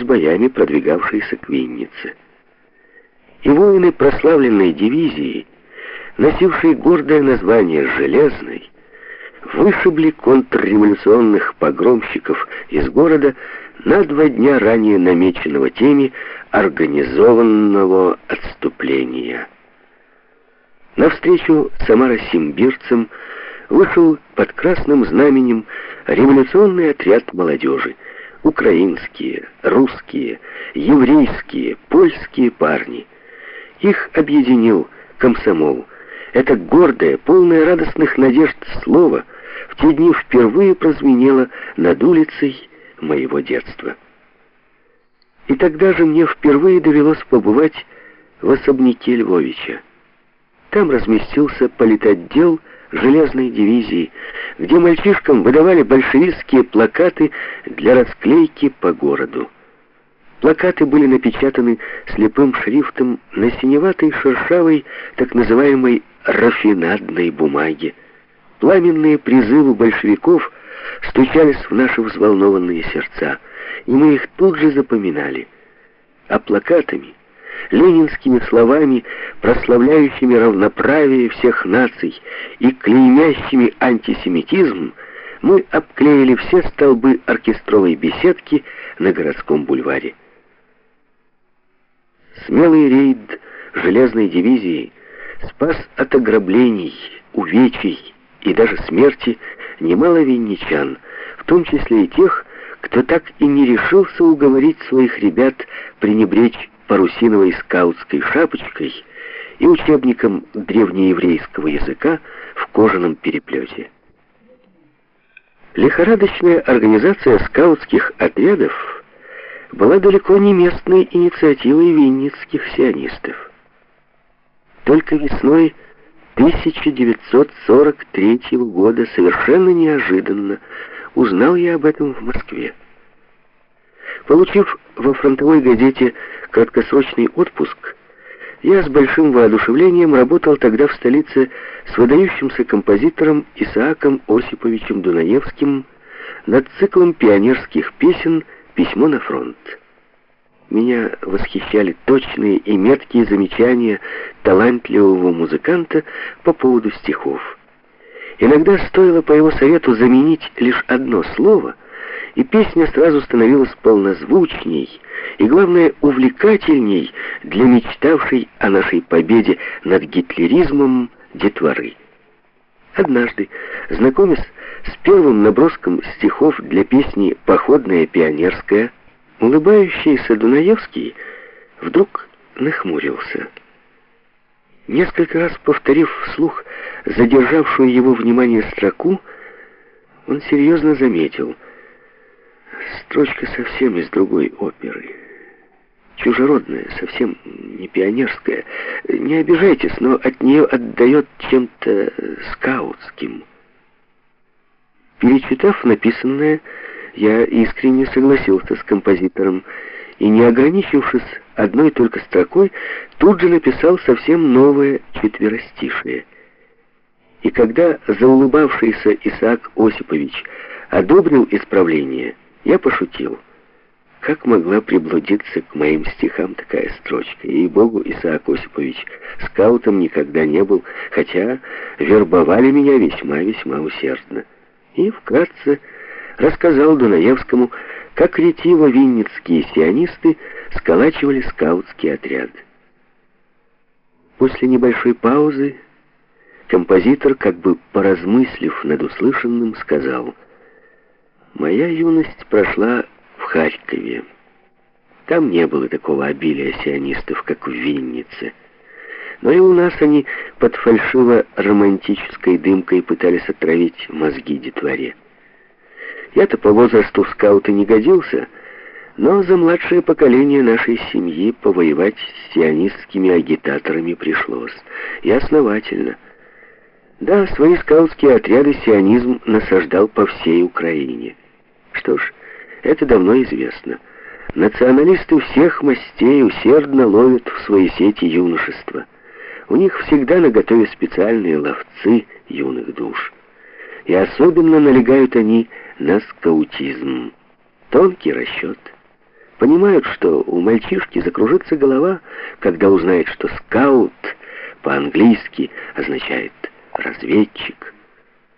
с боями продвигавшиеся к Виннице. И воины прославленной дивизии, носившие гордое название «Железной», вышибли контрреволюционных погромщиков из города на два дня ранее намеченного теми организованного отступления. Навстречу самаросимбирцам вышел под красным знаменем революционный отряд молодежи. Украинские, русские, еврейские, польские парни. Их объединил комсомол. Это гордое, полное радостных надежд слово в те дни впервые прозвенело над улицей моего детства. И тогда же мне впервые довелось побывать в особняке Львовича. Там разместился политотдел железной дивизии, где мальчишкам выдавали большевистские плакаты для расклейки по городу. Плакаты были напечатаны слепым шрифтом на синеватой шершавой, так называемой рафинадной бумаге. Пламенные призывы большевиков стучались в наши взволнованные сердца, и мы их тут же запоминали. А плакатами ленинскими словами, прославляющими равноправие всех наций и клеймящими антисемитизм, мы обклеили все столбы оркестровой беседки на городском бульваре. Смелый рейд железной дивизии спас от ограблений, увечий и даже смерти немало винничан, в том числе и тех, кто так и не решился уговорить своих ребят пренебречь парусиновой скаутской шапочкой и учебником древнееврейского языка в кожаном переплете. Лихорадочная организация скаутских отрядов была далеко не местной инициативой винницких сионистов. Только весной 1943 года совершенно неожиданно узнал я об этом в Москве. Получив во фронтовой газете краткосрочный отпуск, я с большим воодушевлением работал тогда в столице с выдающимся композитором Исааком Осиповичем Дунаевским над циклом пионерских песен «Письмо на фронт». Меня восхищали точные и меткие замечания талантливого музыканта по поводу стихов. Иногда стоило по его совету заменить лишь одно слово — и песня сразу становилась полнозвучней и, главное, увлекательней для мечтавшей о нашей победе над гитлеризмом детворы. Однажды, знакомясь с первым наброском стихов для песни «Походная пионерская», улыбающийся Дунаевский вдруг нахмурился. Несколько раз повторив вслух задержавшую его внимание строку, он серьезно заметил — Строчка совсем из другой оперы. Чужеродная, совсем не пионерская. Не обижайтесь, но от нее отдает чем-то скаутским. Перечитав написанное, я искренне согласился с композитором и, не ограничившись одной только строкой, тут же написал совсем новое четверостишее. И когда заулыбавшийся Исаак Осипович одобрил исправление, я пошутил. Как могла приблудиться к моим стихам такая строчка? И богу Исаак Осипович скаутом никогда не был, хотя вербовали меня весьма-весьма усердно. И вкратце рассказал Дунаевскому, как ретиво винницкие сионисты сколачивали скаутский отряд. После небольшой паузы композитор, как бы поразмыслив над услышанным, сказал — Моя юность прошла в Харькове. Там не было такого обилия сионистов, как в Виннице. Но и у нас они под фальшиво-романтической дымкой пытались отравить мозги детворе. Я-то по возрасту в скауты не годился, но за младшее поколение нашей семьи повоевать с сионистскими агитаторами пришлось. И основательно – да, свои скаутские отряды сионизм насаждал по всей Украине. Что ж, это давно известно. Националисты всех мастей усердно ловят в свои сети юношество. У них всегда наготове специальные ловцы юных душ. И особенно налегают они на скаутизм. Тонкий расчет, понимают, что у мальчишки закружится голова, когда узнает, что скаут по-английски означает разведчик,